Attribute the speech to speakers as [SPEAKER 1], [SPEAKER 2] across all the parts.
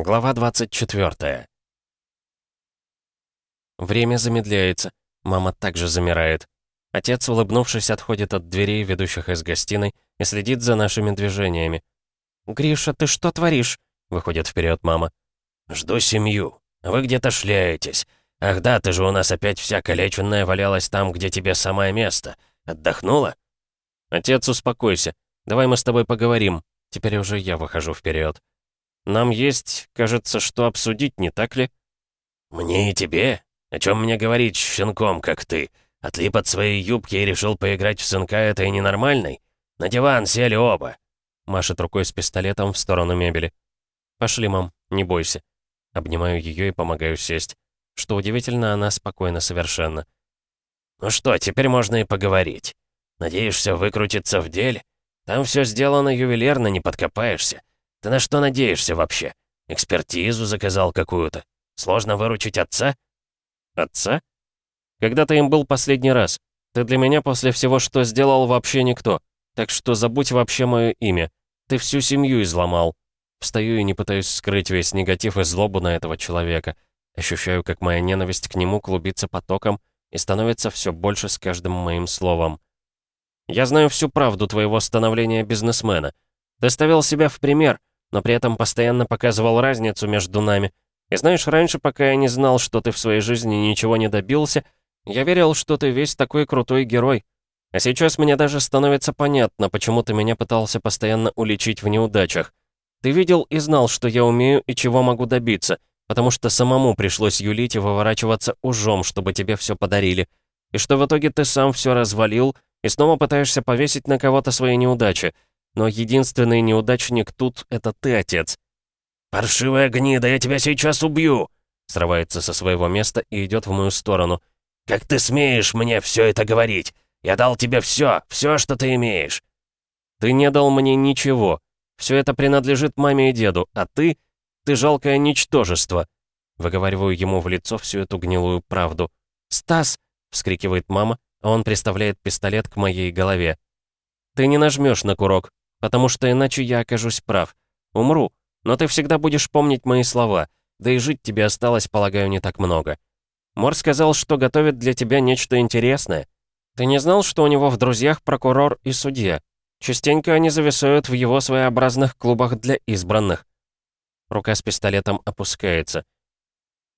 [SPEAKER 1] Глава 24. Время замедляется. Мама также замирает. Отец, улыбнувшись, отходит от дверей, ведущих из гостиной, и следит за нашими движениями. «Гриша, ты что творишь?» — выходит вперед мама.
[SPEAKER 2] «Жду семью. Вы где-то шляетесь. Ах да, ты же у нас опять вся калеченная валялась там, где тебе самое место. Отдохнула?»
[SPEAKER 1] «Отец, успокойся. Давай мы с тобой поговорим. Теперь уже я выхожу вперед. Нам есть, кажется, что обсудить, не так ли?»
[SPEAKER 2] «Мне и тебе? О чем мне говорить щенком, как ты? Отлип от своей юбки и решил поиграть в сынка этой ненормальной? На диван сели оба!»
[SPEAKER 1] Машет рукой с пистолетом в сторону мебели. «Пошли, мам, не бойся». Обнимаю ее и помогаю сесть. Что удивительно, она спокойна совершенно.
[SPEAKER 2] «Ну что, теперь можно и поговорить. Надеешься выкрутиться в деле? Там все сделано ювелирно, не подкопаешься. Ты на что надеешься вообще? Экспертизу заказал какую-то? Сложно выручить отца?»
[SPEAKER 1] «Отца? Когда ты им был последний раз? Ты для меня после всего, что сделал, вообще никто. Так что забудь вообще мое имя. Ты всю семью изломал». Встаю и не пытаюсь скрыть весь негатив и злобу на этого человека. Ощущаю, как моя ненависть к нему клубится потоком и становится все больше с каждым моим словом. Я знаю всю правду твоего становления бизнесмена. Ты ставил себя в пример, но при этом постоянно показывал разницу между нами. И знаешь, раньше, пока я не знал, что ты в своей жизни ничего не добился, я верил, что ты весь такой крутой герой. А сейчас мне даже становится понятно, почему ты меня пытался постоянно уличить в неудачах. Ты видел и знал, что я умею и чего могу добиться, потому что самому пришлось юлить и выворачиваться ужом, чтобы тебе все подарили. И что в итоге ты сам все развалил и снова пытаешься повесить на кого-то свои неудачи. Но единственный неудачник тут — это ты, отец.
[SPEAKER 2] «Паршивая гнида, я тебя сейчас убью!»
[SPEAKER 1] Срывается со своего места и идет в мою сторону.
[SPEAKER 2] «Как ты смеешь мне все это говорить? Я дал тебе все, все, что ты имеешь!»
[SPEAKER 1] «Ты не дал мне ничего. Все это принадлежит маме и деду, а ты... Ты жалкое ничтожество!» Выговариваю ему в лицо всю эту гнилую правду. «Стас!» — вскрикивает мама, а он приставляет пистолет к моей голове. «Ты не нажмешь на курок, потому что иначе я окажусь прав. Умру, но ты всегда будешь помнить мои слова, да и жить тебе осталось, полагаю, не так много. Мор сказал, что готовит для тебя нечто интересное. Ты не знал, что у него в друзьях прокурор и судья? Частенько они зависают в его своеобразных клубах для избранных». Рука с пистолетом опускается.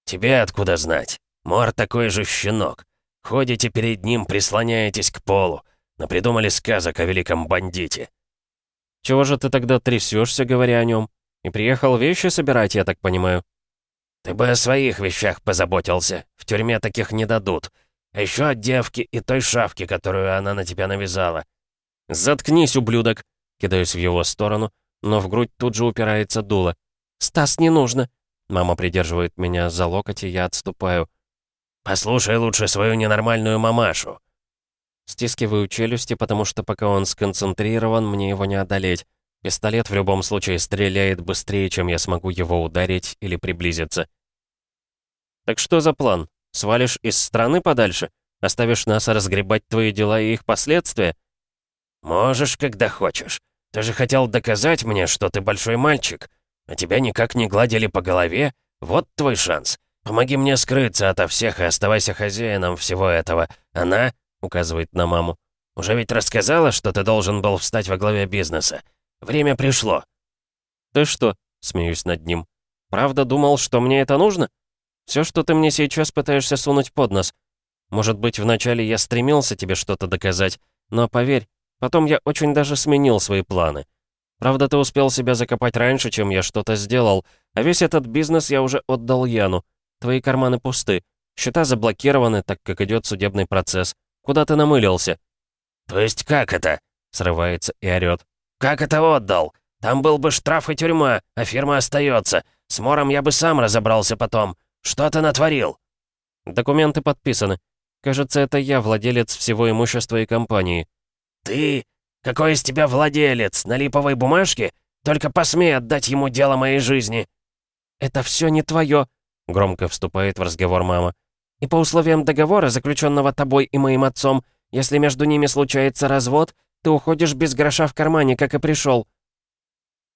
[SPEAKER 2] «Тебе откуда знать? Мор такой же щенок. Ходите перед ним, прислоняетесь к полу. Напридумали сказок о великом бандите».
[SPEAKER 1] «Чего же ты тогда трясешься, говоря о нем? И приехал вещи собирать, я так понимаю?»
[SPEAKER 2] «Ты бы о своих вещах позаботился. В тюрьме таких не дадут. А еще от девки и той шавки, которую она на тебя навязала».
[SPEAKER 1] «Заткнись, ублюдок!» Кидаюсь в его сторону, но в грудь тут же упирается дуло. «Стас, не нужно!» Мама придерживает меня за локоть, и я отступаю.
[SPEAKER 2] «Послушай лучше свою ненормальную мамашу».
[SPEAKER 1] Стискиваю челюсти, потому что пока он сконцентрирован, мне его не одолеть. Пистолет в любом случае стреляет быстрее, чем я смогу его ударить или приблизиться. «Так что за план? Свалишь из страны подальше? Оставишь нас разгребать твои дела и их последствия?»
[SPEAKER 2] «Можешь, когда хочешь. Ты же хотел доказать мне, что ты большой мальчик. А тебя никак не гладили по голове. Вот твой шанс. Помоги мне скрыться ото всех и оставайся хозяином всего этого. Она, — указывает на маму, — уже ведь рассказала, что ты должен был встать во главе бизнеса. Время пришло».
[SPEAKER 1] «Ты что?» — смеюсь над ним. «Правда думал, что мне это нужно? Все, что ты мне сейчас пытаешься сунуть под нос. Может быть, вначале я стремился тебе что-то доказать, но поверь, потом я очень даже сменил свои планы. Правда, ты успел себя закопать раньше, чем я что-то сделал, а весь этот бизнес я уже отдал Яну. Твои карманы пусты. Счета заблокированы, так как идет судебный процесс. Куда ты намылился?»
[SPEAKER 2] «То есть как это?» — срывается и орёт. «Как это отдал? Там был бы штраф и тюрьма, а фирма остается. С Мором я бы сам разобрался потом. Что ты натворил?»
[SPEAKER 1] «Документы подписаны. Кажется, это я владелец всего имущества и компании».
[SPEAKER 2] «Ты? Какой из тебя владелец? На липовой бумажке? Только посмей отдать ему дело моей жизни».
[SPEAKER 1] «Это все не твое», — громко вступает в разговор мама. «И по условиям договора, заключенного тобой и моим отцом, если между ними случается развод, ты уходишь без гроша в кармане, как и пришел.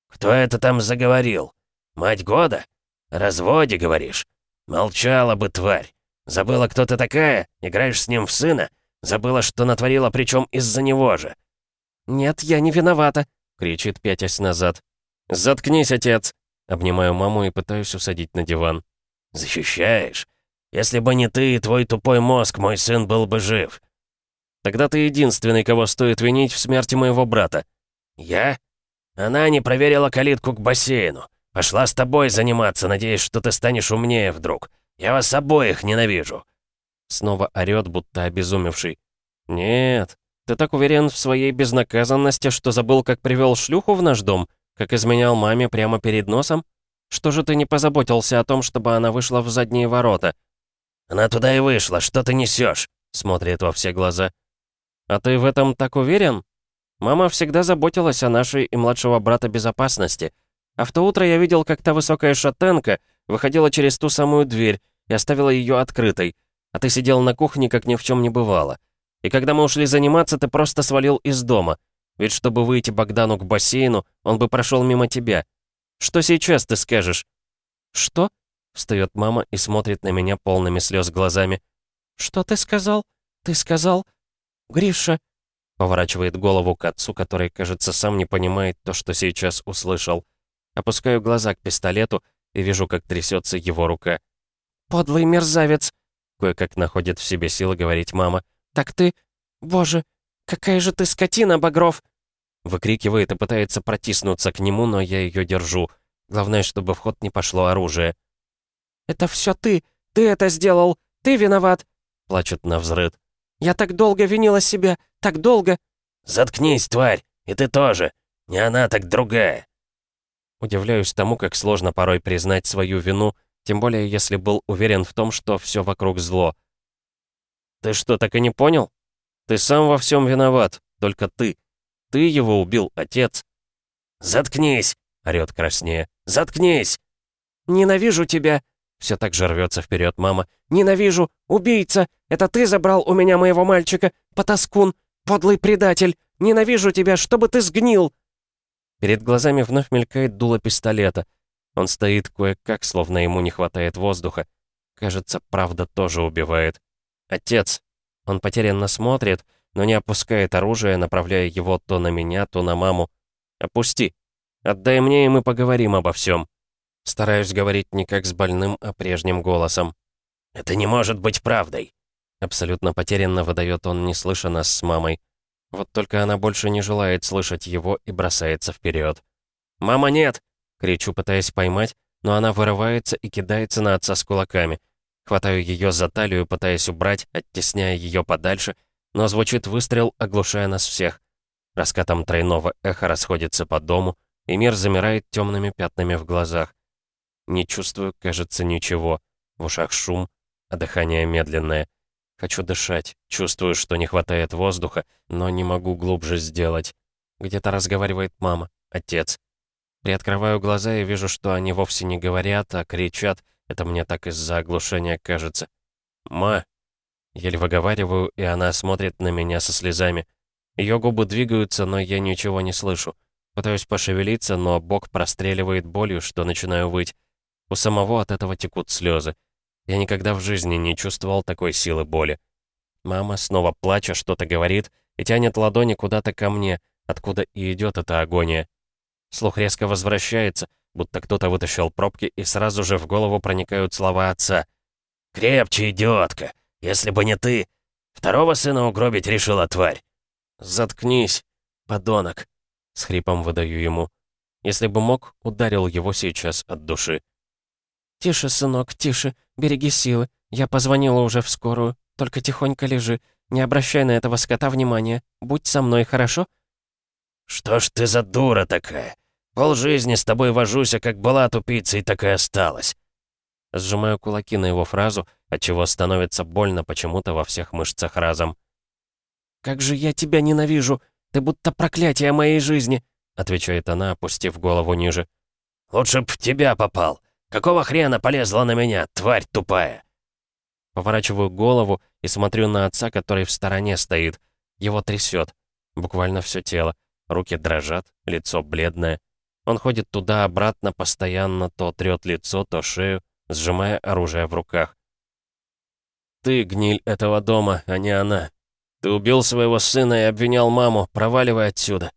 [SPEAKER 2] «Кто это там заговорил? Мать года? «Разводе, говоришь? Молчала бы, тварь! Забыла, кто ты такая? Играешь с ним в сына? Забыла, что натворила, причем из-за него же!»
[SPEAKER 1] «Нет, я не виновата!» — кричит, пятясь назад. «Заткнись, отец!» Обнимаю маму и пытаюсь усадить на диван.
[SPEAKER 2] «Защищаешь? Если бы не ты и твой тупой мозг, мой сын был бы жив!»
[SPEAKER 1] «Тогда ты единственный, кого стоит винить в смерти моего брата».
[SPEAKER 2] «Я? Она не проверила калитку к бассейну. Пошла с тобой заниматься, надеясь, что ты станешь умнее вдруг. Я вас обоих ненавижу!»
[SPEAKER 1] Снова орёт, будто обезумевший. «Нет, ты так уверен в своей безнаказанности, что забыл, как привел шлюху в наш дом, как изменял маме прямо перед носом? Что же ты не позаботился о том, чтобы она вышла в задние ворота?»
[SPEAKER 2] «Она туда и вышла, что ты несешь? смотрит во все глаза.
[SPEAKER 1] «А ты в этом так уверен? Мама всегда заботилась о нашей и младшего брата безопасности». А в то утро я видел, как та высокая шатенка выходила через ту самую дверь и оставила ее открытой, а ты сидел на кухне, как ни в чем не бывало. И когда мы ушли заниматься, ты просто свалил из дома. Ведь чтобы выйти Богдану к бассейну, он бы прошел мимо тебя. Что сейчас ты скажешь?» «Что?» — встает мама и смотрит на меня полными слез глазами. «Что ты сказал? Ты сказал? Гриша?» Поворачивает голову к отцу, который, кажется, сам не понимает то, что сейчас услышал. Опускаю глаза к пистолету и вижу, как трясется его рука. «Подлый мерзавец!» Кое-как находит в себе силы говорить мама. «Так ты... Боже, какая же ты скотина, Багров!» Выкрикивает и пытается протиснуться к нему, но я ее держу. Главное, чтобы в ход не пошло оружие. «Это все ты! Ты это сделал! Ты виноват!» Плачет на взрыд. «Я так долго винила себя! Так долго!»
[SPEAKER 2] «Заткнись, тварь! И ты тоже! Не она, так другая!»
[SPEAKER 1] Удивляюсь тому, как сложно порой признать свою вину, тем более если был уверен в том, что все вокруг зло. «Ты что, так и не понял? Ты сам во всем виноват, только ты. Ты его убил, отец».
[SPEAKER 2] «Заткнись!» — орёт краснее. «Заткнись!»
[SPEAKER 1] «Ненавижу тебя!» Все так же рвется вперед мама. «Ненавижу! Убийца! Это ты забрал у меня моего мальчика! Потаскун! Подлый предатель! Ненавижу тебя, чтобы ты сгнил!» Перед глазами вновь мелькает дуло пистолета. Он стоит кое-как, словно ему не хватает воздуха. Кажется, правда тоже убивает. Отец. Он потерянно смотрит, но не опускает оружие, направляя его то на меня, то на маму. «Опусти. Отдай мне, и мы поговорим обо всем. Стараюсь говорить не как с больным, а прежним голосом.
[SPEAKER 2] «Это не может быть правдой!»
[SPEAKER 1] Абсолютно потерянно выдает он, не слыша нас с мамой. Вот только она больше не желает слышать его и бросается вперед. «Мама, нет!» — кричу, пытаясь поймать, но она вырывается и кидается на отца с кулаками. Хватаю ее за талию, пытаясь убрать, оттесняя ее подальше, но звучит выстрел, оглушая нас всех. Раскатом тройного эха расходится по дому, и мир замирает темными пятнами в глазах. Не чувствую, кажется, ничего. В ушах шум, а дыхание медленное. Хочу дышать, чувствую, что не хватает воздуха, но не могу глубже сделать. Где-то разговаривает мама, отец. Приоткрываю глаза и вижу, что они вовсе не говорят, а кричат. Это мне так из-за оглушения кажется. «Ма!» Еле выговариваю, и она смотрит на меня со слезами. Ее губы двигаются, но я ничего не слышу. Пытаюсь пошевелиться, но бок простреливает болью, что начинаю выть. У самого от этого текут слезы. Я никогда в жизни не чувствовал такой силы боли. Мама, снова плача, что-то говорит и тянет ладони куда-то ко мне, откуда и идет эта агония. Слух резко возвращается, будто кто-то вытащил пробки, и сразу же в голову проникают слова отца.
[SPEAKER 2] «Крепче, идиотка! Если бы не ты! Второго сына угробить решила тварь!»
[SPEAKER 1] «Заткнись, подонок!» — с хрипом выдаю ему. Если бы мог, ударил его сейчас от души. «Тише, сынок, тише. Береги силы. Я позвонила уже в скорую. Только тихонько лежи. Не обращай на этого скота внимания. Будь со мной, хорошо?»
[SPEAKER 2] «Что ж ты за дура такая? Пол жизни с тобой вожусь, а как была тупицей, так и осталась».
[SPEAKER 1] Сжимаю кулаки на его фразу, отчего становится больно почему-то во всех мышцах разом. «Как же я тебя ненавижу! Ты будто проклятие моей жизни!» отвечает она, опустив голову ниже.
[SPEAKER 2] «Лучше б в тебя попал. Какого хрена полезла на меня, тварь тупая?»
[SPEAKER 1] Поворачиваю голову и смотрю на отца, который в стороне стоит. Его трясет. Буквально все тело. Руки дрожат, лицо бледное. Он ходит туда-обратно постоянно, то трёт лицо, то шею, сжимая оружие в руках. «Ты гниль этого дома, а не она. Ты убил своего сына и обвинял маму. Проваливай отсюда».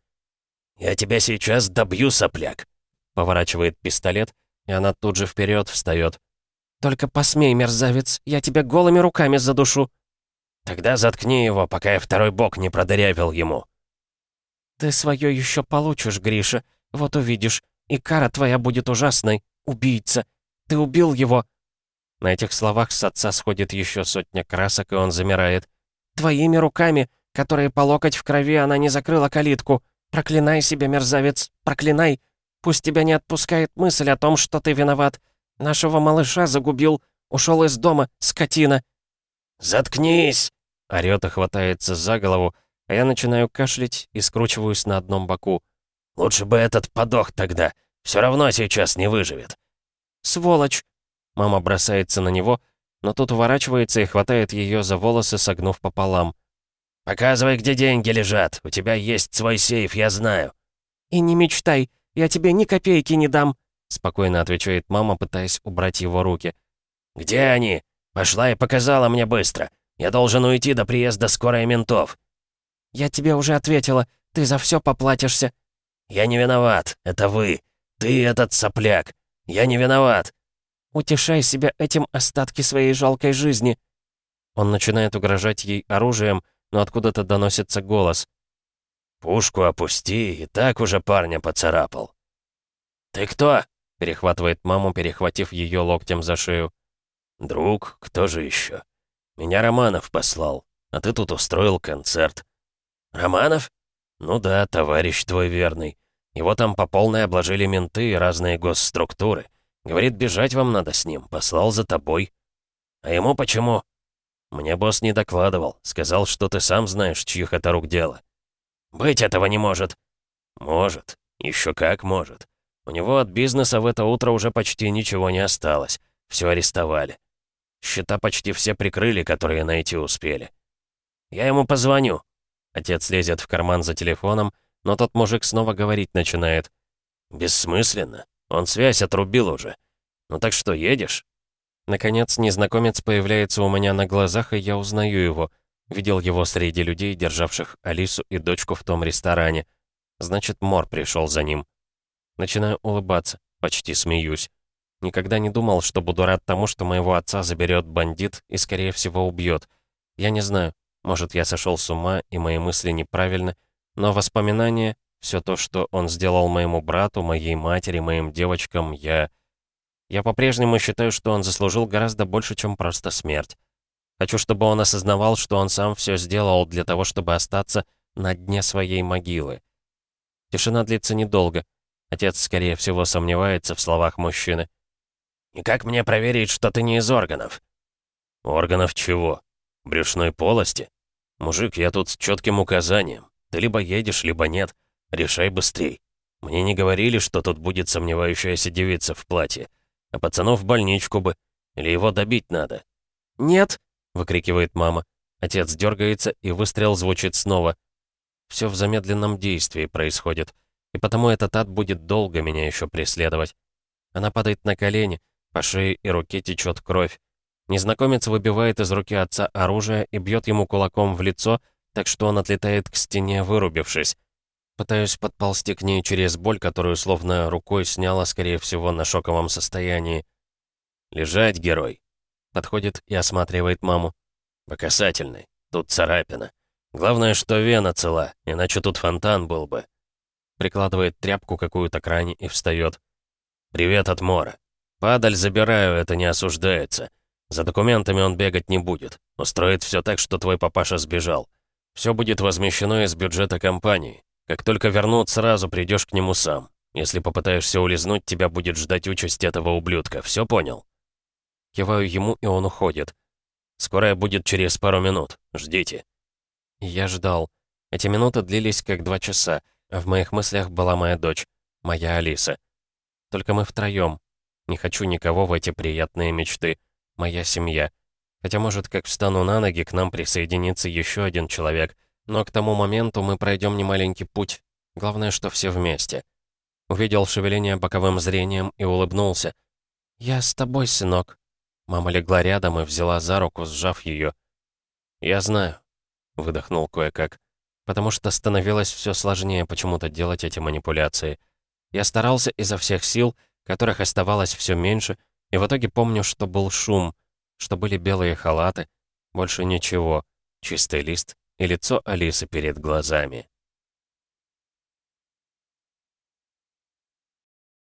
[SPEAKER 2] «Я тебя сейчас добью, сопляк!»
[SPEAKER 1] Поворачивает пистолет, и она тут же вперед встает. «Только посмей, мерзавец, я тебя голыми руками задушу!»
[SPEAKER 2] «Тогда заткни его, пока я второй бок не продырявил ему!»
[SPEAKER 1] «Ты свое еще получишь, Гриша, вот увидишь, и кара твоя будет ужасной, убийца! Ты убил его!» На этих словах с отца сходит еще сотня красок, и он замирает. «Твоими руками, которые по локоть в крови, она не закрыла калитку. Проклинай себя, мерзавец, проклинай! Пусть тебя не отпускает мысль о том, что ты виноват. Нашего малыша загубил, ушел из дома, скотина!»
[SPEAKER 2] «Заткнись!»
[SPEAKER 1] — орёт и хватается за голову, а я начинаю кашлять и скручиваюсь на одном боку.
[SPEAKER 2] «Лучше бы этот подох тогда. Все равно сейчас не выживет».
[SPEAKER 1] «Сволочь!» Мама бросается на него, но тут уворачивается и хватает ее за волосы, согнув пополам.
[SPEAKER 2] «Показывай, где деньги лежат. У тебя есть свой сейф, я знаю».
[SPEAKER 1] «И не мечтай, я тебе ни копейки не дам», спокойно отвечает мама, пытаясь убрать его руки.
[SPEAKER 2] «Где они? Пошла и показала мне быстро. Я должен уйти до приезда скорой ментов».
[SPEAKER 1] «Я тебе уже ответила, ты за все поплатишься».
[SPEAKER 2] «Я не виноват, это вы. Ты этот сопляк. Я не виноват.
[SPEAKER 1] Утешай себя этим остатки своей жалкой жизни». Он начинает угрожать ей оружием, но откуда-то доносится голос.
[SPEAKER 2] «Пушку опусти, и так уже парня поцарапал».
[SPEAKER 1] «Ты кто?» — перехватывает маму, перехватив ее локтем за шею.
[SPEAKER 2] «Друг, кто же еще? Меня Романов послал, а ты тут устроил концерт». «Романов?» «Ну да, товарищ твой верный. Его там по полной обложили менты и разные госструктуры. Говорит, бежать вам надо с ним, послал за тобой. А ему почему? Мне босс не докладывал, сказал, что ты сам знаешь, чьих это рук дело. Быть этого не может. Может, еще как может. У него от бизнеса в это утро уже почти ничего не осталось. Все арестовали. Счета почти все прикрыли, которые найти успели. Я ему позвоню. Отец лезет в карман за телефоном, но тот мужик снова говорить начинает. Бессмысленно. Он связь отрубил уже. Ну так что, едешь?»
[SPEAKER 1] Наконец, незнакомец появляется у меня на глазах, и я узнаю его. Видел его среди людей, державших Алису и дочку в том ресторане. Значит, Мор пришел за ним. Начинаю улыбаться, почти смеюсь. Никогда не думал, что буду рад тому, что моего отца заберет бандит и, скорее всего, убьет. Я не знаю, может, я сошел с ума, и мои мысли неправильны, но воспоминания все то, что он сделал моему брату, моей матери, моим девочкам, я... Я по-прежнему считаю, что он заслужил гораздо больше, чем просто смерть. Хочу, чтобы он осознавал, что он сам все сделал для того, чтобы остаться на дне своей могилы. Тишина длится недолго. Отец, скорее всего, сомневается в словах мужчины.
[SPEAKER 2] «И как мне проверить, что ты не из органов?» «Органов чего? Брюшной полости? Мужик, я тут с четким указанием. Ты либо едешь, либо нет. Решай быстрей. Мне не говорили, что тут будет сомневающаяся девица в платье. А пацанов в больничку бы. Или его добить надо.
[SPEAKER 1] «Нет!» — выкрикивает мама. Отец дергается, и выстрел звучит снова. Все в замедленном действии происходит. И потому этот ад будет долго меня еще преследовать. Она падает на колени, по шее и руке течет кровь. Незнакомец выбивает из руки отца оружие и бьет ему кулаком в лицо, так что он отлетает к стене, вырубившись. Пытаюсь подползти к ней через боль, которую словно рукой сняла, скорее всего, на шоковом состоянии.
[SPEAKER 2] «Лежать, герой!»
[SPEAKER 1] Подходит и осматривает маму.
[SPEAKER 2] «По касательной. Тут царапина. Главное, что вена цела, иначе тут фонтан был бы».
[SPEAKER 1] Прикладывает тряпку какую-то к ране и встает.
[SPEAKER 2] «Привет от Мора. Падаль забираю, это не осуждается. За документами он бегать не будет. Устроит все так, что твой папаша сбежал. Все будет возмещено из бюджета компании. Как только вернут, сразу придешь к нему сам. Если попытаешься улизнуть, тебя будет ждать участь этого ублюдка. Все понял?»
[SPEAKER 1] Киваю ему, и он уходит.
[SPEAKER 2] «Скорая будет через пару минут. Ждите».
[SPEAKER 1] Я ждал. Эти минуты длились как два часа. В моих мыслях была моя дочь, моя Алиса. Только мы втроем. Не хочу никого в эти приятные мечты. Моя семья. Хотя, может, как встану на ноги, к нам присоединится еще один человек — но к тому моменту мы пройдем немаленький путь. Главное, что все вместе. Увидел шевеление боковым зрением и улыбнулся. «Я с тобой, сынок». Мама легла рядом и взяла за руку, сжав ее. «Я знаю», — выдохнул кое-как, потому что становилось все сложнее почему-то делать эти манипуляции. Я старался изо всех сил, которых оставалось все меньше, и в итоге помню, что был шум, что были белые халаты, больше ничего, чистый лист и лицо Алисы перед глазами.